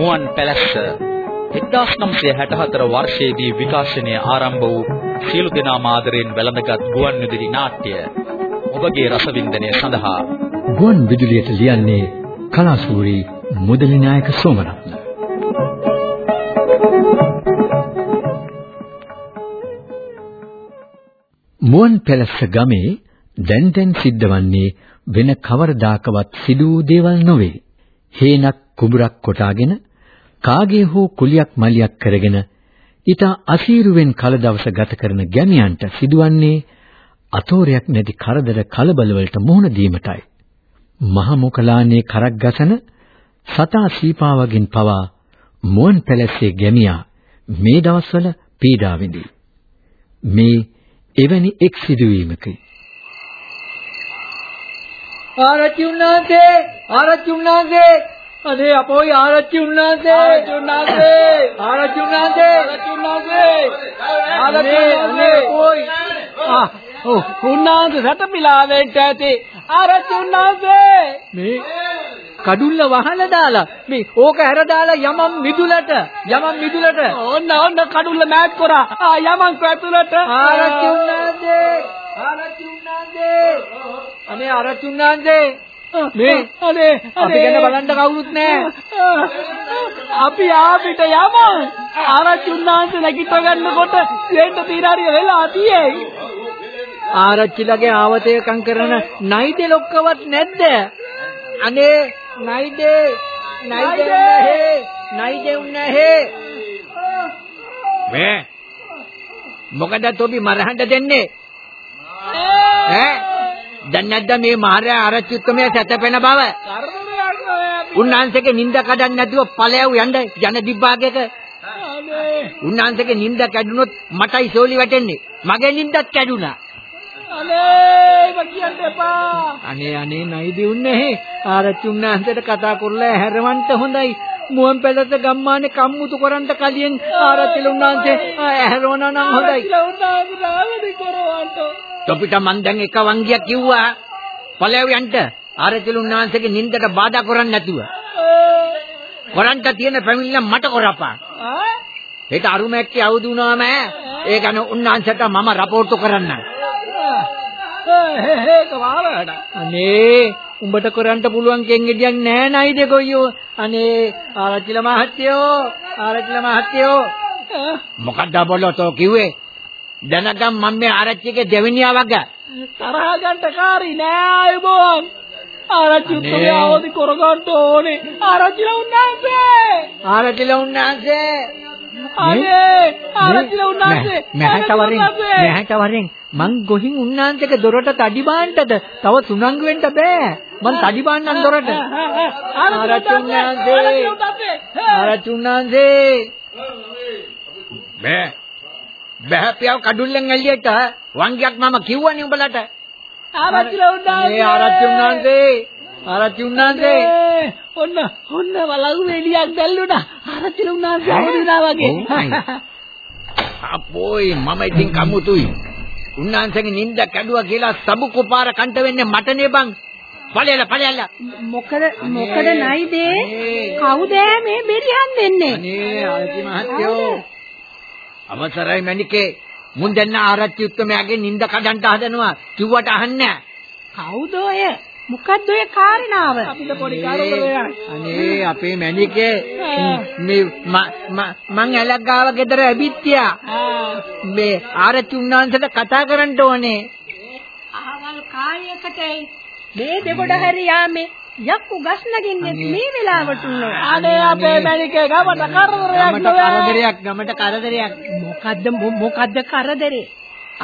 මුවන් පැලැස්ස 1964 වර්ෂයේදී විකාශනය ආරම්භ වූ සියලු දෙනාම ආදරයෙන් වැළඳගත් ගුවන් විදුලි නාට්‍ය ඔබගේ රසවින්දනය සඳහා ගුවන් විදුලියට ලියන්නේ කලාසූරි මුදලි නායක සෝමරත්න මුවන් පැලස්ස ගමේ දැන් දැන් සිද්ධවන්නේ වෙන කවරදාකවත් සිදු වූ දේවල් නොවේ. හේනක් කුඹුරක් කොටාගෙන කාගේ හෝ කුලියක් මලියක් කරගෙන ඊට අසීරුවෙන් කල දවස ගත කරන ගැමියන්ට සිදුවන්නේ අතෝරයක් නැති කරදර කලබල වලට මුහුණ දීමටයි. මහ මොකලානේ කරක් ගසන සතා සීපාවකින් පවා මුවන් පැලස්සේ ගැමියා මේ දවස්වල පීඩා විඳි. මේ එවැනි එක් සිදුවීමකයි. ආරච්චි උන්නාන්සේ ආරච්චි උන්නාන්සේ අනේ අපෝයි ආරච්චි උන්නාන්සේ ආරච්චි උන්නාන්සේ ආරච්චි උන්නාන්සේ ආරච්චි උන්නාන්සේ ආරච්චි උන්නාන්සේ අපෝයි ආ ඔව් උන්නාන්සේ රටපිලා වෙන්න ඇති. ආරච්චි උන්නාන්සේ මේ කඩුල්ල වහලා දාලා මේ ඕක හැර දාලා යමම් මිදුලට යමම් මිදුලට. ඔන්න ඔන්න කඩුල්ල මෑත් කරා. ආ යමම් පැතුලට. ආරච්චි උන්නාන්සේ අනේ උන්නාන්සේ මේ අනේ අපි ගැන බලන්න කවුරුත් නැහැ අපි ආපිට යමු. උන්නාන්සේ නැගිට ගන්නකොට දෙන්න තීරාරිය වෙලා තියෙයි. ආරච්චිලගේ ආවතේකම් කරන නයිද ලොක්කවත් නැද්ද? අනේ නයිදේ නයිදේ නයිදේ. උන්නේ මේ මොකද තොපි මරහඬ දෙන්නේ ඈ දැන් නැද්ද මේ මහරයා ආරච්චි උත්තමයා සැතපෙන බව උන්නාන්සේගේ නිින්ද කඩන්න නැතුව ඵලයව යන්න යන දිබ්බාගයක උන්නාන්සේගේ නිින්ද කැඩුනොත් මටයි සෝලි වැටෙන්නේ මගේ නිින්දත් කැඩුනා අනේ මකියන්න එපා. අනේ අනේ නයිදි උන්නේ ආරච්චි උන්නාන්සේට කතා කරලා හැරවන්න හොඳයි. මුවන් පැලස ගම්මානේ කම්මුතු කරන්න කලින් ආරච්චි උන්නාන්සේ හැරවනවා නම් හොඳයි. ආරච්චි උන්නාන්සේ ආවදි කරවන්න. තොපිට මං දැන් එක වංගියක් කිව්වා. ඵලයව යන්න ආරච්චි උන්නාන්සේගේ නින්දට බාධා කරන්නේ නැතුව. කරන්ට තියෙන පැමිණිල්ල මට කරපන්. ඒක අරුමැක්කේ අවුදු වුණාම ඒ ගැන උන්නාන්සේට මම රපෝට්ටු කරන්නම්. ඒක වාලට. අනේ උඹට කරන්න පුළුවන් කෙන්ගෙඩියක් නෑ නයිද කොයියෝ. අනේ ආරච්චිල මහත්තයෝ ආරච්චිල මහත්තයෝ මොකක්ද බොලොතෝ කිව්වේ? දැනගම් මම මේ ආරච්චිගේ දෙවෙනියා වගේ. තරහ ගන්න කාරි නෑ අයබෝන්. ආරච්චි උත්තමයා අවදි කරගන්න ඕනේ. ආරච්චිලා උන්නාන්සේ. ආරච්චිලා උන්නාන්සේ. අනේ ආරච්චිලා උන්නාන්සේ. මහට වරින් මහට වරින් මං ගොහින් උන්නාන්සේක දොරට තඩි බාන්නද තව සුනංගු වෙන්න බෑ මං තඩි බාන්නම් දොරට ආරච්චි උන්නාන්සේ ආරච්චි උන්නාන්සේ බෑ බෑ පියව කඩුල්ලෙන් එළියට වංගියක් මම කිව්වනේ උඹලට ආරච්චිලා උන්නාන්සේ ආරච්චි උන්නාන්සේ ආරච්චි උන්නාන්සේ ඔන්න ඔන්න වලගු එළියක් දැල්ලුණා ආරච්චිලා උන්නාන්සේ අවදිනා වගේ අපෝයි මම ඉතින් කමුතුයි උන්නාන්සේගේ නිින්ද කැඩුවා කියලා සබු කුපාර කන්ට වෙන්නේ මටනේ බං. ඵලයල ඵලයල. මොකද මොකද නයිදේ? කවුද මේ බෙරිහන් දෙන්නේ? අනේ ආරච්චි මහත්තයෝ. අවසරයි මණිකේ. මුන් දෙන්න ආරච්චි උත්තමයාගේ නිින්ද කඩන්ට හදනවා. කිව්වට අහන්නේ කවුද ඔය? මොකද්ද ඔය කාරණාව? අපිට පොඩි. අනේ අපේ මණිකේ මේ මං ඇලගාව ගෙදර ඇවිත්තියා. මේ ආරච්චි උන්නාන්සේට කතා කරන්න ඕනේ. අහවල් කාර්යයකට මේ දෙගොඩ හරි යාමේ යක්කු ගස් නගින්නේ මේ වෙලාවට උනෝ. අනේ අපේ මැනිකේ ගමට කරදරයක් කරදරයක් ගමට කරදරයක්. මොකද්ද මොකද්ද කරදරේ?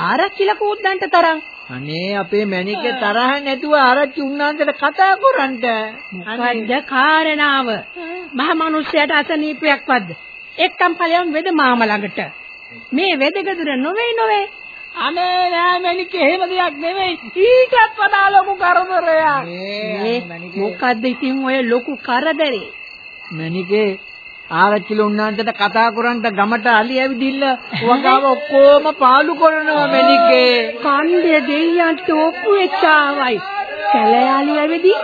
ආරච්චිලා කූද්දන්ට තරම් අනේ අපේ මැනිකේ තරහ නැතුව ආරච්චි උන්නාන්සේට කතා කරන්න. මොකද්ද කාරණාව? මහ මිනිස්සයාට අසනීපයක් වද්ද? එක්කම් ඵලයන් වෙද මාම ළඟට. මේ වෙදගදුර නොවේ නොවේ. අනේ නෑ මැනිකේ එහෙම දෙයක් නෙවෙයි. ඊටත් වඩා ලොකු කරදරයක්. මොකද්ද ඉතින් ඔය ලොකු කරදරේ? මැනිකේ ආරච්චිල උන්නාන්සේට කතා කරන්න ගමට අලි ඇවිදින්න වගාව ඔක්කොම පාලු කරනවා මැනිකේ. කණ්ඩේ දෙයියන්ට ඔප්පු වෙච්චාවයි. කැලෑලි ඇවිදි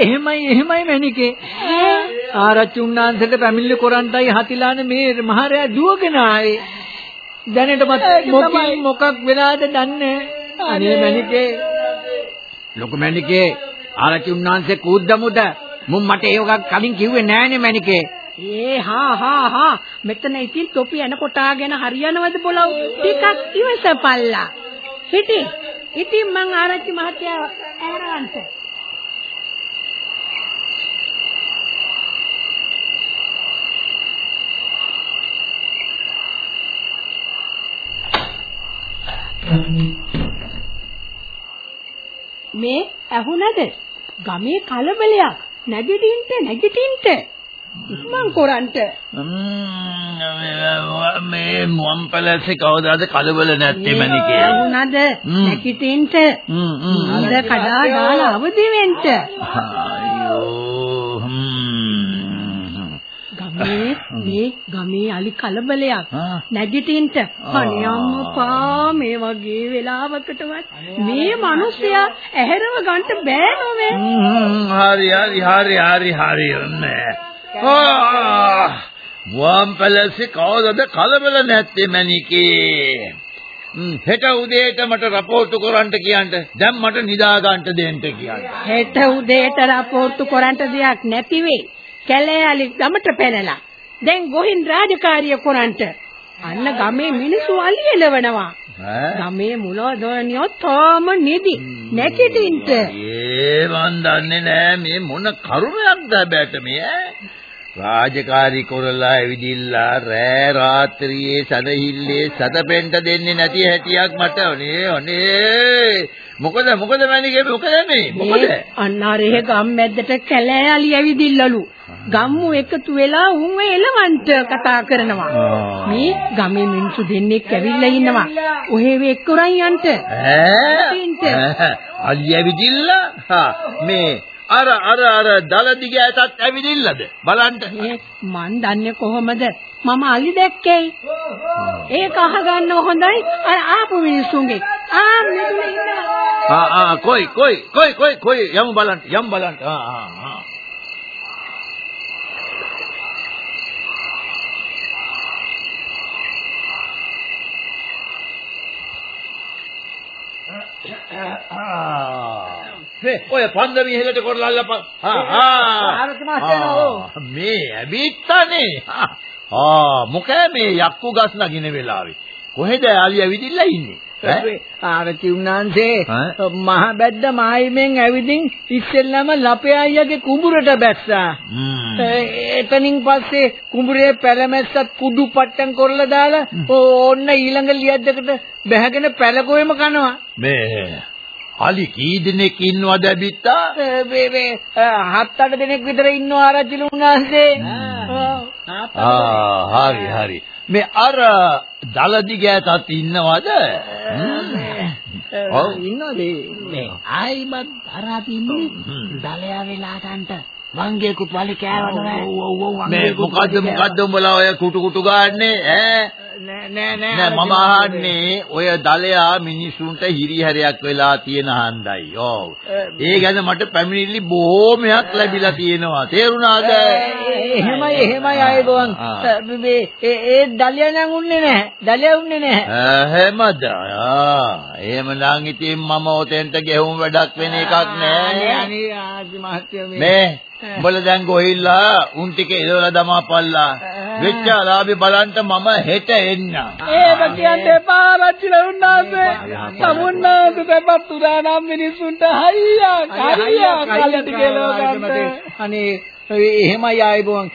එහෙමයි එහෙමයි මැනිකේ. ආරච්චි උන්නාන්සේට පැමිණිලි කොරන්ටයි හතිලාන මේ මහරයා දුවගෙන ආවේ. දැනටමත් මොකෙන් මොකක් වෙලාද දන්නේ? අනේ මැනිකේ. ලොකු මැනිකේ ආරච්චි උන්නාන්සේ කූද්දමුද මුන් මට ඒවක කලින් කිව්වේ නෑනේ මැනිකේ. ඒ හා හා හා. මෙතන ඉතින් තොපි එන කොටාගෙන හරියනවද බොලව් ටිකක් ඉවසපල්ලා. හිටි. ඉතින් මං ආරච්චි මහත්තයා ඇරවන්ත මේ ඇහුණද? ගමේ කලබලයක්. නැගිටින්ට නැගිටින්ට. ඉක්මන් කොරන්ට. මේ මුවන් පැලැස්සේ කවදාද කලබල නැත්තේ මණිකේ. ඇහුණද. නැගිටින්ට. හ්ම් හ්ම්. අද කඩා දාලා අවදි වෙන්න අයියෝ. හ්ම්. ගමේ මේ ගමේ අලි කලබලයක් ආ. නැගිටින්ට අනේ අම්මපා මේ වගේ වෙලාවකටවත් මේ මිනිස්සයා ඇහැරව ගන්න බෑ නොවේ හ්ම්, හරි හරි හරි හරි හරි නෑ. ආ මුවන් පැලැස්සේ කවදාද කලබල නැත්තේ මණිකේ. හෙට උදේට මට රපෝට්ටු කරන්න කියන්න. දැන් මට නිදා ගන්න දෙන්න කියන්න. හෙට උදේට රපෝට්ටු කරන්න දෙයක් නැති වෙයි කැලේ අලි ගමට පැනලා දැන් ගොහින් රාජකාරිය කරන්ට අන්න ගමේ මිනිස්සු අලි එලවනවා ඈ? ගමේ මුලදෝනියෝ තාම නිදි නැගිටින්ට ඒ මන් දන්නේ නෑ මේ මොන කරුණයක්ද බෑට මේ ඈ? රාජකාරී කරලා ඇවිදිලා රෑ රාත්‍රියේ සදහිල්ලේ සතපෙන්ට දෙන්නේ නැති හැටියක් මට. අනේ අනේ. මොකද මොකද මැනිකේ මොකද මේ? මොකද? අන්නාරේ ගම් මැද්දට කැලෑ අලි ඇවිදිල්ලලු. ගම්මු එකතු වෙලා උන් එලවන්ට කතා කරනවා. මේ ගමේ මිනිස්සු දෙන්නෙක් ඇවිල්ලා ඉන්නවා. ඔහෙ එක්කරන් යන්ට. ඈ? අලිය ඇවිදිලා හා. මේ අර අර අර දල දිගටත් ඇවිදින්නද? බලන්න. මේ මන් දන්නේ කොහොමද? මම අලි දැක්කේ. ඒක අහගන්න හොඳයි. අර ආපු මිනිස්සුන්ගේ. ආ මෙතන ඉන්නවා. ආ ආ කොයි කොයි කොයි කොයි කොයි. යමු බලන්න යමු බලන්න. ආ. ආ ආ මේ ඔය පන්දමි හෙලට කරලල්ලපන් ආ ආ ආරච්චි මාස්ටර් ඕ. ආ, මේ ඇවිත්තනේ ආ, මොකෑ මේ යක්කු ගස් නගින වෙලාවේ කොහෙද ආලිය ඇවිදිලා ඉන්නේ ඈ? ආරච්චි උන්නාන්සේ? මහ බැද්ද මායිමෙන් ඇවිදින් ඉස්සෙල්ලම ලපේ අයියාගේ කුඹුරට බැස්සා. එතනින් පස්සේ කුඹුරේ පැලමැස්සත් කුඩු පට්ටම් කරලා දාලා ඕන්න ඊළඟ ලියද්දකට බැහැගෙන පැලකොෙම කනවා. මේ අලි කී දෙනෙක් ඉන්නවද ඇබිත්තා මේ මේ හත් අට දෙනෙක් විතර ඉන්නවා ආරච්චි උන්නාන්සේ. ආ හරි හරි. මේ අර දලදිගෑතත් ඉන්නවද? ඔව්. ඉන්නවද? මේ ආයිමත් අරාපි ඉන්නේ. දලයා වෙලා ගන්නට වංගේකුත් වලි කෑවද මේ මොකද්ද මොකද්ද උඹලා ඔය කුටු කුටු ගන්නෙ? ඈ නෑ නෑ නෑ නෑ මම අහන්නේ ඔය දලයා මිනිසුන්ට හිරිහැරයක් වෙලා තියෙන හන්දයි. ඔව්. ඒ ගැන මට පැමිණිලි බොහෝමයක් ලැබිලා තියෙනවා. තේරුණාද? එහෙමයි එහෙමයි ආයබෝන් ආ. මේ ඒ දලියා නම් උන්නේ නැහැ දලියා උන්නේ නැහැ එහෙමද? එහෙමනම් ඉතින් මම ඔතෙන්ට ගෙහුම් වැඩක් වෙන එකක් නෑ. අනේ ආදි මහත්තයා මේ උඹලා දැන් ගොහිල්ලා උන් ටික එළවලා දමාපල්ලා. වෙච්ච ලාභේ බලන්න මම හෙට එන්නම්. ඒව කියන්න එපා රච්චිලා උන්නාසේ සමුන්නාසේ දෙපත් උදානම් මිනිසුන්ට හයියා කයියා කල්ටි කියලා ගන්න අනේ එහෙමයි ආයිබෝන්.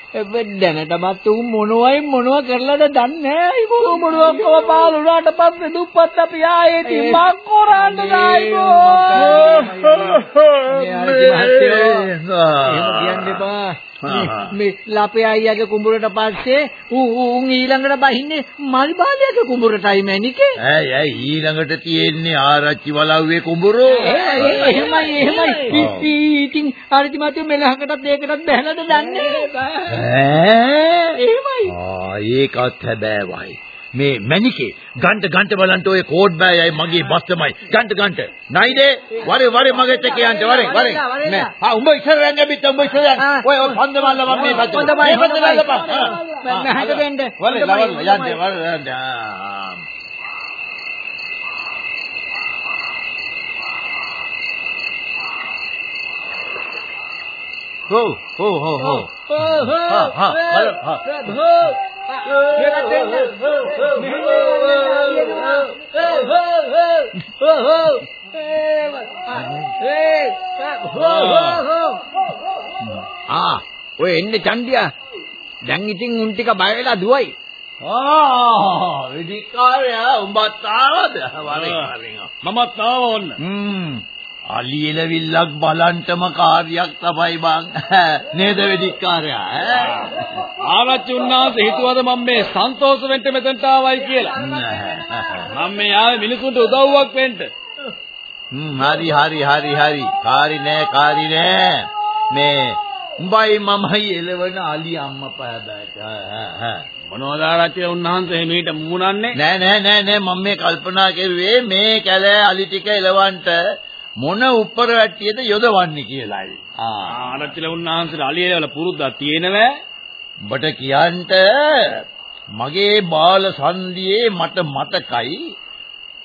දැනටමත් උන් මොනවයි මොනව කරලාද දන්නේ නැහැ ආයිබෝන්. මොනව කවපාල උනාට පස්සේ දුප්පත් අපි ආයේ මං කරන්නේ එහෙම කියන්න එපා. මේ- ලපේ අයියාගේ කුඹුරට පස්සේ ඌ උන් ඊළඟට බහින්නේ මල් බාලයාගේ කුඹුරටයි මැනිකේ. ඇයි ඇයි ඊළඟට තියෙන්නේ ආරච්චි වලව්වේ කුඹුරෝ. එහෙමයි එහෙමයි. ඉතින් ආරති මාත්‍ය මෙලහකටත් ඒකටත් බහැලාද දන්නේ ඈ එහෙමයි. ආ ඒකත් හැබෑවයි. මේ මැනිකේ ගන්ට ගන්ට බලන්ට ඔය කෝඩ් බෑයයි මගේ බස් තමයි ගන්ට ගන්ට නයිදේ? වරේ වරේ මගේ එක කියන්ට වරේ වරේ. මේ ආ උඹ ඉස්සර රැංග බිත්ත උඹ ඉස්සර ඔය ඔය පන්ද මල්ල මම මේ පැත්තට මේ පැත්තට වැල්ලපන් මම. හැට වෙන්න. වරේ ලවල් යන්න වරේ යන්න හෝ හෝ හෝ හා හා වල හා ආ ඔය එන්නේ චන්දියා. දැන් ඉතින් උන් ටික බය වෙලා දුවයි. ආ විදිකාරයා උඹත් ආවද වරේ වරේ මමත් ආව ඕන්න. හ්ම් අලි එලවිල්ලක් බලන්ටම කාර්යයක් තමයි බං නේද වෙදිකාරයා? ආරච්චි උන්නාන්සේ හිතුවද මම මේ සන්තෝෂ වෙන්න මෙතනට ආවයි කියලා. මම මේ ආවේ මිනිසුන්ට උදව්වක් වෙන්න. හරි හරි හරි හරි. කාරි නෑ කාරි නෑ. මේ උඹයි මමයි එලවන අලි අම්මා පහදාට මොනවද ආරච්චි උන්නාන්සේ මේට මුමුණන්නේ? නෑ නෑ නෑ නෑ. මම මේ කල්පනා කරුවේ මේ කැලෑ අලි ටික එලවන්ට මොන උඩර වැට්ටියද යොදවන්නේ කියලායි. ආ. ආරච්චිල උන්නාන්සේට අලියේවල පුරුද්දක් තියෙනවෑ. උඹට කියන්ට මගේ බාල සන්ධියේ මට මතකයි.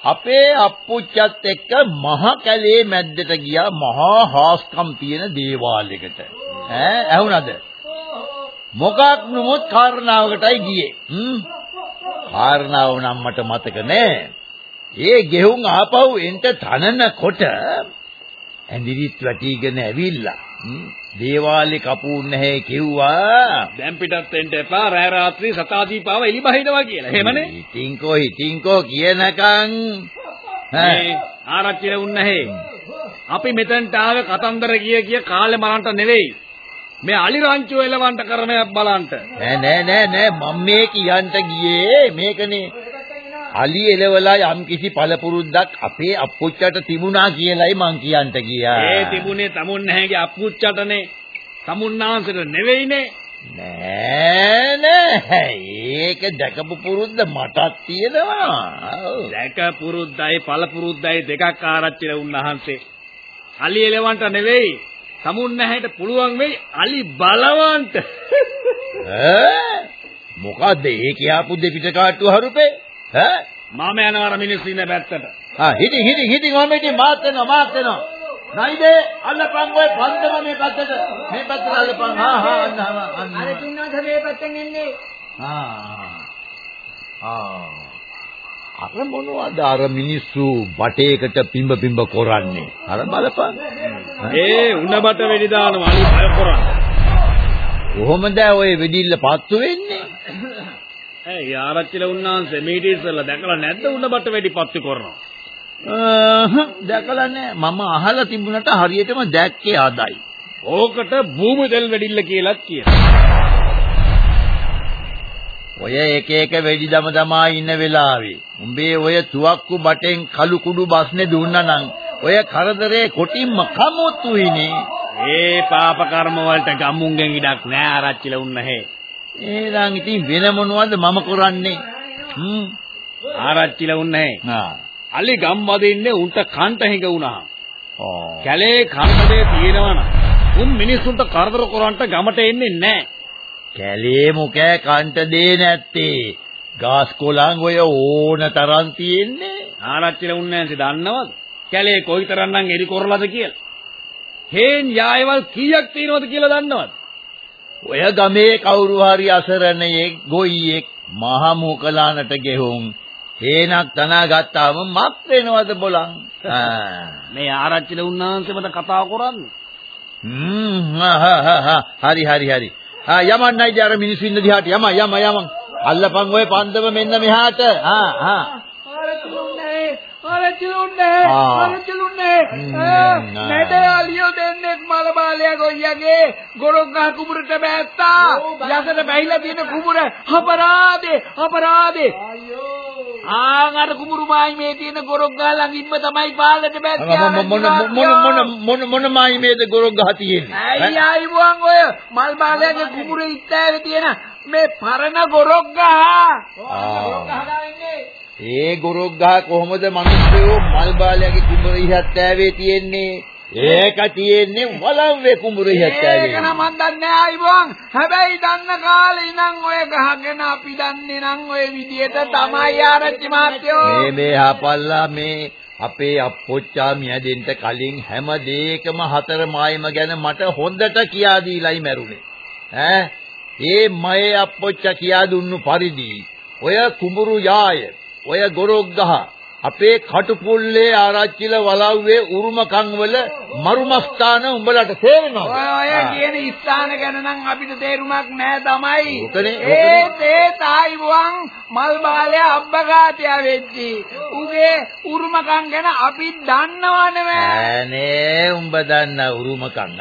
අපේ අප්පුච්චත් එක්ක මහ කැලේ මැද්දට ගියා මහා හාස්කම් තියෙන දේවාලයකට ඈ ඇහුණද? මොකක් නමුත් කාරණාවකටයි ගියේ. හ්ම්? කාරණාව නම් මට මතක නෑ ඒ ගෙහුම් ආපහු එන්ට තනනකොට ඇඳිරිත් වැටිගෙන ඇවිල්ලා දේවාලේ කපුුන් නැහැ කිව්වා දැන් පිටත් වෙන්න එපා රෑ රාත්‍රී සතාදීපාව එලි බහිනවා කියලා. එහෙමනේ. ඉතින්කෝ ඉතින්කෝ කියනකන් මේ ආරච්චිල උන්නහේ. අපි මෙතනට ආවේ කතන්දර කිය කිය කාලේ මරන්ට නෙවෙයි. මේ අලි රංචුව එලවන්ට කරමයක් බලන්ට. නෑ නෑ නෑ නෑ මම මේ කියන්ට ගියේ මේකනේ අලි එලවලා යම්කිසි පළපුරුද්දක් අපේ අප්පුච්චට තිබුණා කියලයි මං කියන්ට ගියා ඒ තිබුණේ තමුන් නැහැගේ අප්පුච්චටනේ. තමුන්නාන්සේට නෙවෙයිනේ. නෑ නෑ ඒක දැකපු පුරුද්ද මටත් තියෙනවා. දැක පුරුද්දයි පළ පුරුද්දයි දෙකක් ආරච්චිල උන්වහන්සේ. අලි එලවන්ට නෙවෙයි. තමුන් නැහැට පුළුවන් වෙයි අලි බලවන්ට. ඈ මොකද්ද ඒ කියාපු දෙපිට කාට්ටුව හරුපේ ඈ? මම යනවා අර මිනිස්සු ඉන්න පැත්තට. ආ හිටි හිටි හිටි ගොම ඉතින් මාත් වෙනවා මාත් වෙනවා. නයිදේ? අල්ලපන් ඔය පන්දම මේ පැත්තට. මේ පැත්තට අල්ලපන්. හා හා අන්න අන්න. අර තුන්වන්ස මේ පැත්තෙන් එන්නේ. ආ ආ. අර මොනවද අර මිනිස්සු බටේකට පිඹ පිඹ කරන්නේ? අර බලපන්. ඒ උණබට වෙඩි දානවා. අලි බය කරන්නේ. කොහොමද ඔය වෙඩිල්ල පත්තු වෙන්නේ ඒ ආරච්චිල උන්නාන්සේ මීට ඉස්සෙල්ලා දැකලා නැද්ද උණබට වෙඩි පත්තු කරනවා. අහ්, දැකලා නෑ මම අහලා තිබුණට හරියටම දැක්කේ අදයි ඕකට භූමි දෙල් වෙඩිල්ල කියලාත් කියනවා. ඔය එක එක වෙඩි දම දමා ඉන්න වෙලාවේ උඹේ ඔය තුවක්කු බටෙන් කළු කුඩු බස්නේ දුන්නා නම් ඔය කරදරේ කොටින්ම කමුතුයිනේ ඒ පාප කර්ම වලට ගම්මුන්ගෙන් ඉඩක් නෑ ආරච්චිල උන්නහේ. එහෙනම් ඉතින් වෙන මොනවද මම කරන්නේ හ්ම් ආරච්චිල උන්නහේ. ආ අලි ගම් වදින්නේ උන්ට කන්ට හිඟ වුණා. ඕ කැලේ කන්දේ තියෙනවනම් උන් මිනිස්සුන්ට කරදර කරන්නට ගමට එන්නේ නෑ. කැලේ මොකෑ කන්ට දේ නැත්තේ ගාස් කොළන් ඔය ඕන තරම් තියෙන්නේ ආරච්චිල උන්නෑන්සි දන්නවද? කැලේ කොයිතරම්නම් එරි කරලාද කියලා. හේන් යායවල් කීයක් තියෙනවද කියලා දන්නවද? ඔය ගමේ කවුරු හරි අසරණයෙක් ගොයියෙක් මහ මුකලානට ගෙහුම් හේනක් තනා ගත්තාම මක් වෙනවද බලන්. මේ ආරච්චිල උන්නාන්සෙමද කතා කරන්නේ. හ්ම් හා, හා, හා, හා. හරි හරි හරි ආ යමන්නයිද අර මිනිස්සු ඉන්න දිහාට යම යම යම අල්ලපන් ඔය පන්දම මෙන්න මෙහාට ආ ආ ආරච්චිලුන්නේ ආරච්චිලුන්නේ ආ. ආරච්චිලුන්නේ හ්ම්, ආ. නැද අලියෝ දෙන්නෙක් මල බාලයා ගොයියගේ ගොරොක්ගහ කුඹුරට බෑස්තා යසට බැහිලා තියෙන කුඹුර. අපරාදේ අපරාදේ. ආන් අර කුඹුරු මායි මේ තියෙන ගොරොක්ගහ ළඟින්ම තමයි පාලට බැස්සේ මොන මොන මොන මොන මොන මොන මායි මේද ගොරක් ගහ තියෙන්නේ? ඇයි ආයිබුවන් ඔය මල් බාලයාගේ කුඹුරේ ඉත්තෑවේ තියෙන මේ පරණ ගොරොක්ගහ ඒ ගොරොක්ගහ කොහොමද මිනිස්සු මල් බාලයාගේ කුඹුර ඉහත් ඇවේ තියෙන්නේ? ඒක තියෙන්නේ වලව්වේ කුඹුර ඉහත් ඒක. නම් මන් දන්නේ ආයිබෝන් හැබැයි දන්න කාලේ ඉඳන් ඔය ගහගෙන අපි දන්නේ නම් ඔය විදියට තමයි ආරච්චි මාත්‍යෝ මේ මේ හපල්ලා මේ අපේ අප්පොච්චා මියදෙන්න කලින් හැම දෙයකම හතර මායිම ගැන මට හොඳට කියා දීලායි මැරුණේ. ඈ ඒ මයේ අප්පොච්චා කියා දුන්නු පරිදි ඔය කුඹුරු යාය, ඔය ගොරොක්ගහ අපේ කටුපුල්ලේ ආරච්චිල වලව්වේ උරුමකම් වල මරුමස්ථාන උඹලට තේරෙනවද? ඔය ඔය කියන ස්ථාන ගැන නම් අපිට තේරුමක් නැහැ තමයි. ඒ තේ තායිබුවන් මල් බාලය අබ්බගාතිය වෙච්චි. උගේ උරුමකම් ගැන අපි දන්නව. ඈනේ උඹ දන්න උරුමකම්.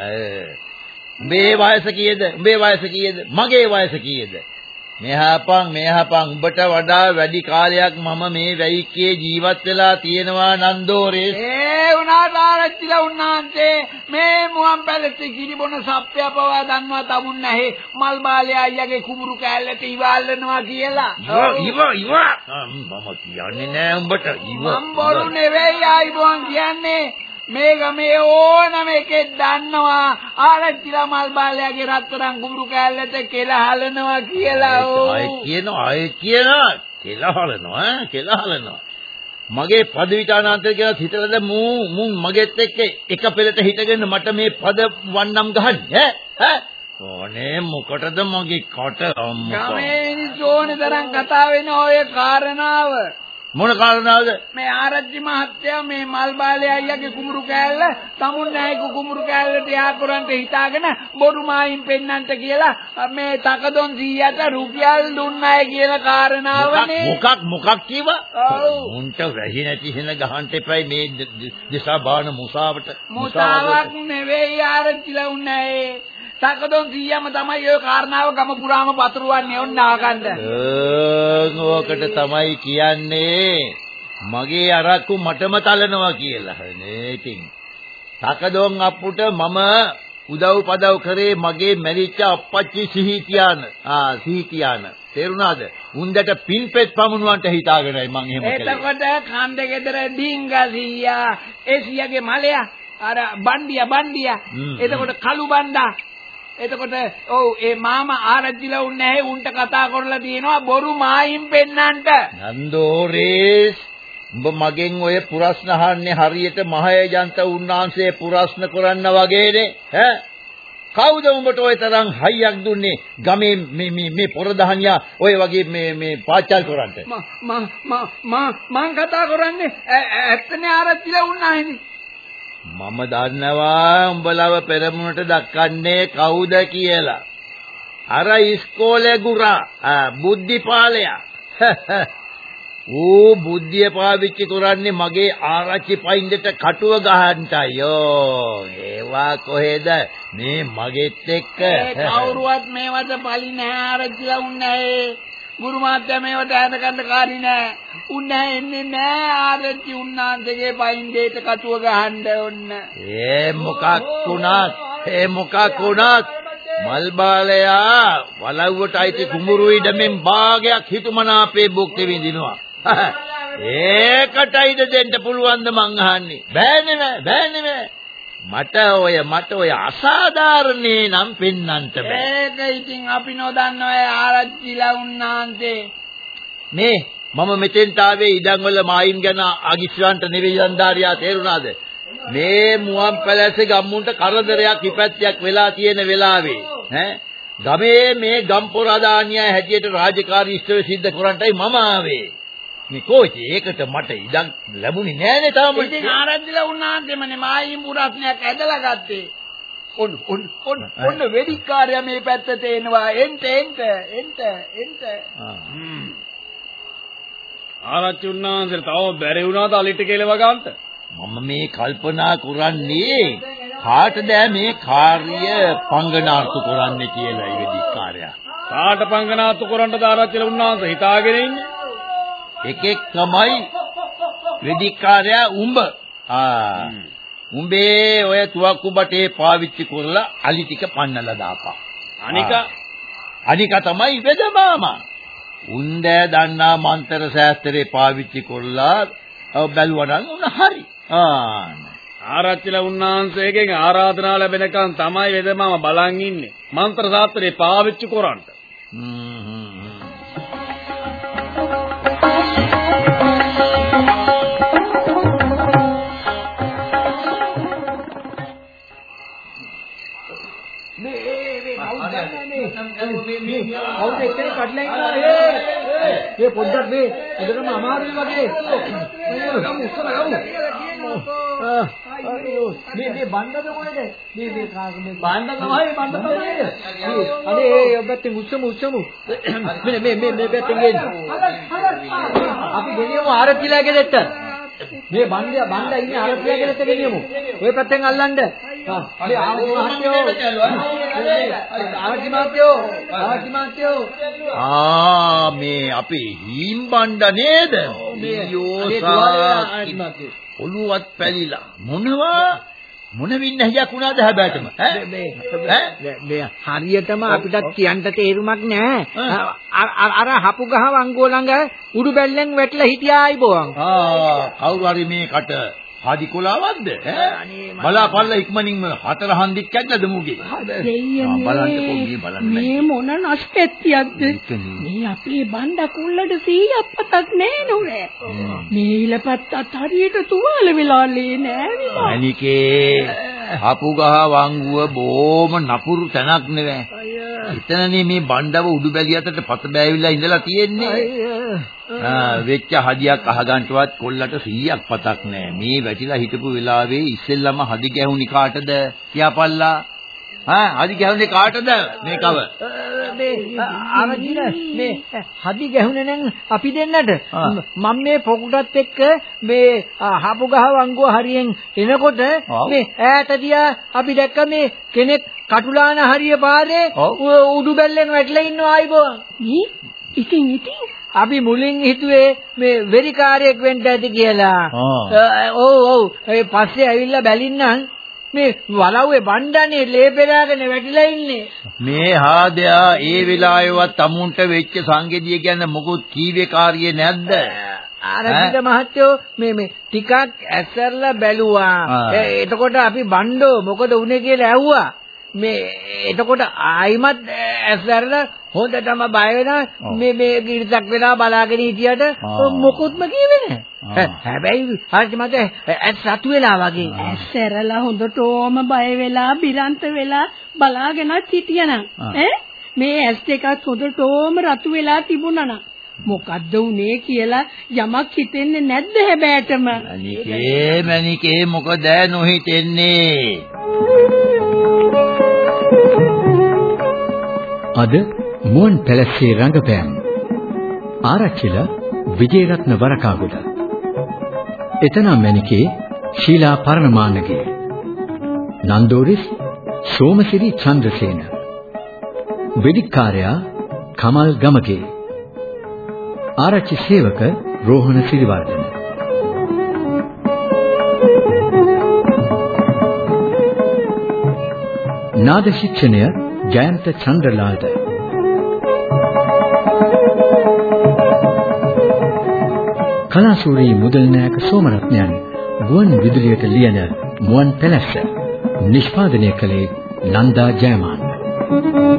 උඹේ වයස කීයද? උඹේ වයස කීයද? මගේ වයස කීයද? මෙහාපන් මෙහාපන් උඹට වඩා වැඩි කාලයක් මම මේ වැයික්කේ ජීවත් වෙලා තියෙනවා නන්දෝරේ. ඒ උනාට ආරච්චිලා උන්නාන්සේ මේ මුවන් පැලසේ කිරිබොන සප්පය පවා දන්නවා තමුන් නැහැ මල් බාලය අයියාගේ කුඹුරු කෑල්ලට ඉවල්ලනවා කියලා. ඉව ඉව මම කියන්නේ නෑ උඹට ඉව. මම් බොරු නෙවෙයි ආයිබෝන් කියන්නේ මේ ගමේ ඕනම එකෙක් දන්නවා ආරච්චිලා මල් බාලයාගේ රත්තරන් කුඹුරු කෑල්ලට කෙල හලනවා කියලා. ඕ. කියනවා ආයෙ කියනවා. කෙලහලනවා ඈ කෙලහලනවා මගේ පදවිතානාන්තර කියලා හිතලද මූ මුන් මගෙත් එක්ක එක පෙළට හිටගෙන මට මේ පද වන්නම් ගහන්නේ ඈ? ඕනේ මොකටද මගේ කට අම්මා? ගමේ මිනිස්සු ඕනේ තරම් කතා වෙන ඔය කාරණාව මොන කාරණාවද? මේ ආරච්චි මහත්තයා මේ මල් බාලේ අයියාගේ කුඹුරු කෑල්ල තමුන් නැයිකු කුඹුරු කෑල්ලට යාකරන්ට හිතාගෙන බොරු මායින් පෙන්නන්ට කියලා මේ තකදොන් 100ට රුපියල් දුන්නයි කියන කාරණාවනේ මොකක් මොකක් ඔව්. මුන්ට වැහි නැති හින ගහන්න එපයි මේ දිසා බාන මුසාවට. මුසාවක් නෙවෙයි ආරච්චිලා උන්නේ තකදොන් 100ම තමයි ඔය කාරණාව ගම පුරාම පතුරවන්නේ ඔන්න ආකන්ද ඕකට තමයි කියන්නේ මගේ අරක්කු මටම තලනවා කියලා. නේ ඉතින්. තකදොන් අප්පුට මම උදව් පදව් කරේ මගේ මැරිච්ච අප්පච්චි සිහිතියාන. ආ සිහිතියාන. තේරුණාද? උන්දට පින්පෙත් පමුණුවන්ට හිතාගෙනයි මං එහෙම කළේ. එතකොට කන්ද ගෙදර ඩිංගසියා එසියගේ මලයා අර බණ්ඩියා බණ්ඩියා. එතකොට කළු බණ්ඩා එතකොට ඔව් ඒ මාමා ආරච්චිලා උන්නේ නැහැ උන්ට කතා කරලා තියෙනවා බොරු මායිම් පෙන්නන්ට. නන්දෝරේස් උඹ මගෙන් ඔය පුරස්න අහන්නේ හරියට මහේජන්ත උන්නාන්සේ පුරස්න කරන්න වගේනේ ඈ? කවුද උඹට ඔය තරම් හයියක් දුන්නේ? ගමේ මේ මේ මේ පොරදහනියා ඔය වගේ මේ මේ පාචල් කරන්ට. මා මා මා මා මං කතා කරන්නේ ඇත්තනේ ආරච්චිලා උන්නායිනේ මම දන්නවා උඹලව පෙරමුණට දක්කන්නේ කවුද කියලා. අර ඉස්කෝලේ ගුරා ආ, බුද්ධිපාලයා. ඌ බුද්ධිය පාවිච්චි කරන්නේ මගේ ආරච්චි පයින්දට කටුව ගහන්නයි යෝ ඒවා කොහෙද? මේ මගෙත් එක්ක. ඒ කවුරුවත් මේවට පලි නැහැ ආරච්චිලා උන්නේ ගුරු මාත්‍යා මේවට ඇඳගන්න කාරි නැහැ උන්නේ එන්නේ නැහැ ආරච්චි උන්නාන්සේගේ පයින් දෙයට කටුව ගහන්න ඔන්න ඒ මොකක් වුණත් ඒ මොකක් වුණත් මල් බාලයා වලව්වට අයිති කුඹුරු ඉඩමෙන් භාගයක් හිතුමනාපේ භුක්ති විඳිනවා. ඒකටයිද දෙන්න පුළුවන්ද මං අහන්නේ. බෑනේ නෑ බෑනේ නෑ. මට ඔය මට ඔය අසාධාරණේ නම් පෙන්වන්නට බෑ. ඒක ඉතින් අපි නොදන්න ඔය ආරච්චිලා උන්නාන්සේ මේ මම මෙතෙන්ට ආවේ ඉඩම් වල මායිම් ගැන අගිස්වන්ට නෙවෙයි යන්දාරියා තේරුණාද? මේ මුවන් පැලැස්සේ ගම්මුන්ට කරදරයක් විපත්තියක් වෙලා තියෙන වෙලාවේ ඈ ගමේ මේ ගම්පොරදානිය හැටියට රාජකාරී ඉෂ්ටව සිද්ධ කරන්නයි මම ආවේ. මේ කෝචි ඒකට මට ඉඩම් ලැබුණේ නෑනේ තාම. ඉතින් ආරච්චිලා උන්නාන්සේමනේ මායිම් පුරස්නයක් ඇදලා ගත්තේ ඔන්න ඔන්න ඔන්න ඔන්න වෙදිකාරයා මේ පැත්තට එනවා එන්ට එන්ට එන්ට එන්ට ආ. ආරච්චි උන්නාන්සේට තව බැරි වුණාද අලිට කෙලව ගන්නට? මම මේ කල්පනා කරන්නේ කාටද මේ කාර්ය පංගනාර්ථ කරන්නේ කියලා ඒ වෙදිකාරයා. කාට පංගනාතු කරන්නද ආරච්චිලා උන්නාන්සේ හිතාගෙන ඉන්නේ? එකෙක් තමයි වෙදිකාරයා උඹ. ආ. උඹේ ඔය තුවක්කු බටේ පාවිච්චි කරලා අලි ටික පන්නලා දාපන්. අනික අනික තමයි වෙදමාමා. උන්දෑ දන්නා මන්ත්‍ර ශාස්ත්‍රේ පාවිච්චි කරලා බැලුවා නම් උන හරි. ආ ආරච්චිලා උන්නාන්සේගෙන් ආරාධනා ලැබෙනකන් තමයි වෙදමම බලන් ඉන්නේ. මන්ත්‍ර ශාස්ත්‍රේ පාවිච්චි කරන්න. හ්ම් හ්ම් කවුද එක්කෙනෙක් කඩලා ඉන්නවා ඒ ඒ පොඩ්ඩක් මේ එදටම අමාරුයි වගේ ගමු උස්සලා ගමු මේ මේ බණ්ඩද කොහෙද මේ මේ කාගේ මේ බණ්ඩ තමයි බණ්ඩ තමයි. අනේ ඒ ඔබත් මුස්සමු උස්සමු මේ මේ මේ මේ පැත්තෙන් ගේන්න අපි ගෙනියමු ආරච්චිලා ගෙදෙට්ට මේ බණ්ඩ බණ්ඩ ඉන්නේ ආරච්චිලා ගෙදෙට්ට ගෙනියමු. ඔය පැත්තෙන් අල්ලන්න මේ ආරච්චි මහත්තයෝ ආරච්චි මහත්තයෝ ආ මේ අපේ හීම් බණ්ඩ නේද මේ ඔළුවත් පැලිලා. මොනවා? මොන වින්න හියක් වුණාද හැබැයිටම ඈ? මේ හරියටම අපිට කියන්න තේරුමක් නැහැ. අර හපු ගහ වංගුව ළඟ උඩු බැල්ලෙන් වැටලා හිටියා අයිබෝන්. ආ කවුරු හරි මේකට හදි කොලාවක්ද? බලාපල්ලා ඉක්මනින්ම හතර හන්දික් කැඩලාද මුගේ? මේ මොන නස්පෙත්තියක්ද මේ අපේ බණ්ඩ කුල්ලට 100ක් පතක් නෑ නුනේ. මේ ඉලපත්තත් හරියට තුවාල වෙලාලේ නෑ අනිකේ හපුගහ වංගුව බොම නපුරු තැනක් නෙවෙයි. එතනනේ මේ බණ්ඩව උඩු බැලිය අතට පත බෑවිලා ඉඳලා තියෙන්නේ. වෙච්ච හදියක් අහගන්නටවත් කොල්ලට 100ක් පතක් නෑ. මේ වැටිලා හිටපු වෙලාවේ ඉස්සෙල්ලම හදි ගැහුණි කාටද? කියාපල්ලා. හා හදි ගැහුනේ කාටද මේකව? මේ ආරජින මේ හදි ගැහුනේ නම් අපි දෙන්නට මම මේ පොකුටත් එක්ක මේ හපු ගහ වංගුව හරියෙන් එනකොට මේ ඈත දිහා අපි දැක්ක මේ කෙනෙක් කටුලාන හරිය පාරේ උඩු බැල්ලෙන් වැටලා ඉන්නවා ආයිබෝ ඉතින් ඉතින් අපි මුලින් හිතුවේ මේ වෙරිකාරයෙක් වෙන්න ඇති කියලා. ඔව් ඔව්. ඒ පස්සේ ඇවිල්ලා බැලින්නම් මේ වලව්වේ බණ්ඩනේ ලේ පෙරාගෙන වැටිලා ඉන්නේ. මේ හාදයා ඒ වෙලාවෙවත් අමුන්ට වෙච්ච සංගෙදිය ගැන මොකුත් කීවේ කාර්යය නැද්ද? ආරම්භිත මහත්තයෝ මේ මේ ටිකක් ඇස්සරලා බැලුවා. එතකොට අපි බණ්ඩෝ මොකද උනේ කියලා ඇහුවා. මේ එතකොට ආයිමත් ඇස්සරලා හොඳටම බය වෙනා මේ මේ ගිරිසක් වෙලා බලාගෙන හිටියට මොකොත්ම කියෙන්නේ නැහැ. හැබැයි හරියට මට ඇස් සතු වෙලා වගේ. ඇස්සරලා හොඳටම බය වෙලා බිරන්ත වෙලා බලාගෙනත් හිටියනම් ඈ? මේ ඇස් දෙකත් හොඳටම රතු වෙලා තිබුණා නම් මොකද්ද උනේ කියලා යමක් හිතෙන්නේ නැද්ද හැබෑටම? මණිකේ මණිකේ මොකද නොහිතෙන්නේ අද මුවන් පැලස්සේ රංගපෑම්. ආරච්චිල විජේරත්න වරකාගොඩ. එතනම් මැනිකේ ශීලා පරණමානගේ. නන්දෝරිස් සෝමසිරි චන්ද්‍රසේන. වෙදිකාර්යා කමල් ගමගේ. ආරච්චි සේවක රෝහණ සිරිවර්ධන. නාද ශික්ෂණය ජයන්ත චන්ද්‍රලාල්ද කලාසූරී මුදල් නායක සෝමරත්නයන් ගුවන් විදුලියට ලියන මුවන් පැලැස්ස නිෂ්පාදනය කළේ නන්දා ජයමාන Thank you.